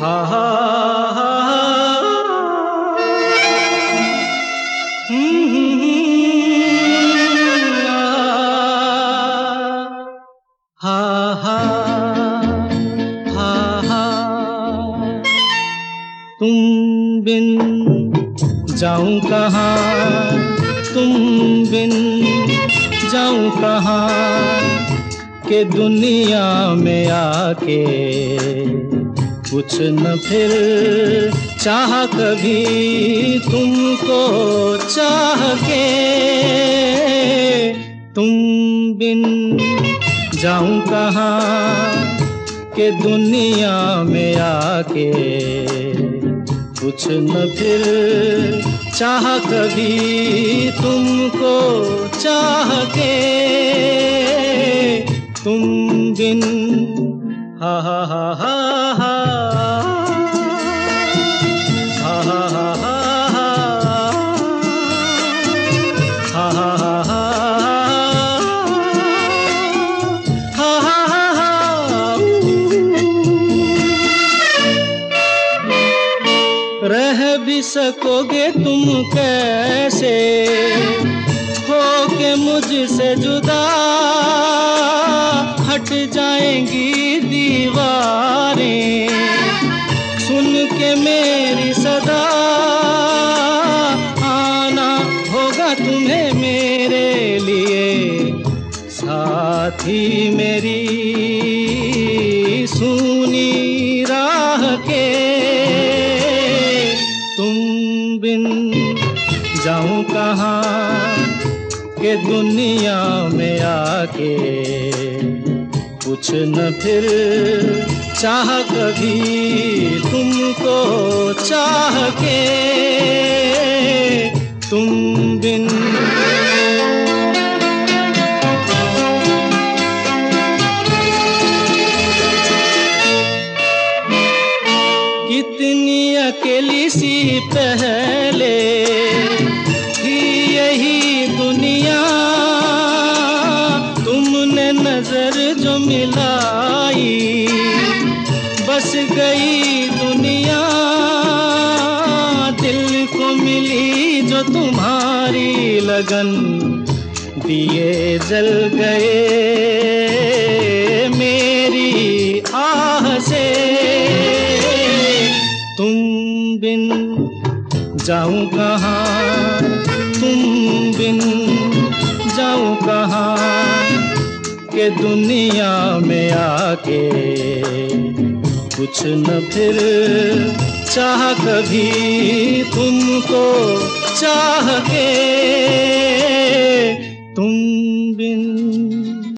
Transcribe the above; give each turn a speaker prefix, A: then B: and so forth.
A: हा हा तुम बिन जाऊँ कहाँ? तुम बिन जाऊँ कहाँ? के दुनिया में आके कुछ न फिर चाह कभी तुमको चाह के तुम बिन जाऊँ कहाँ के दुनिया में आके। कुछ न फिर चाह कभी तुमको चाह के तुम बिन, हा हा हा हा हा। भी सकोगे तुम कैसे? हो के मुझसे जुदा हट जाएँगी दीवारें। सुन के मेरी सदा आना होगा तुम्हें मेरे लिए। साथी मेरी बिन जाऊँ कहाँ के दुनिया में आके? कुछ न फिर चाह कभी तुमको चाह के। तुम अकेली सी पहले थी यही दुनिया तुमने नज़र जो मिलाई, बस गई दुनिया दिल को मिली जो तुम्हारी लगन, दिए जल गए मेरी आह से। तुम बिन जाऊँ कहाँ? तुम बिन जाऊँ कहाँ? के दुनिया में आके कुछ न फिर चाह कभी तुमको चाह के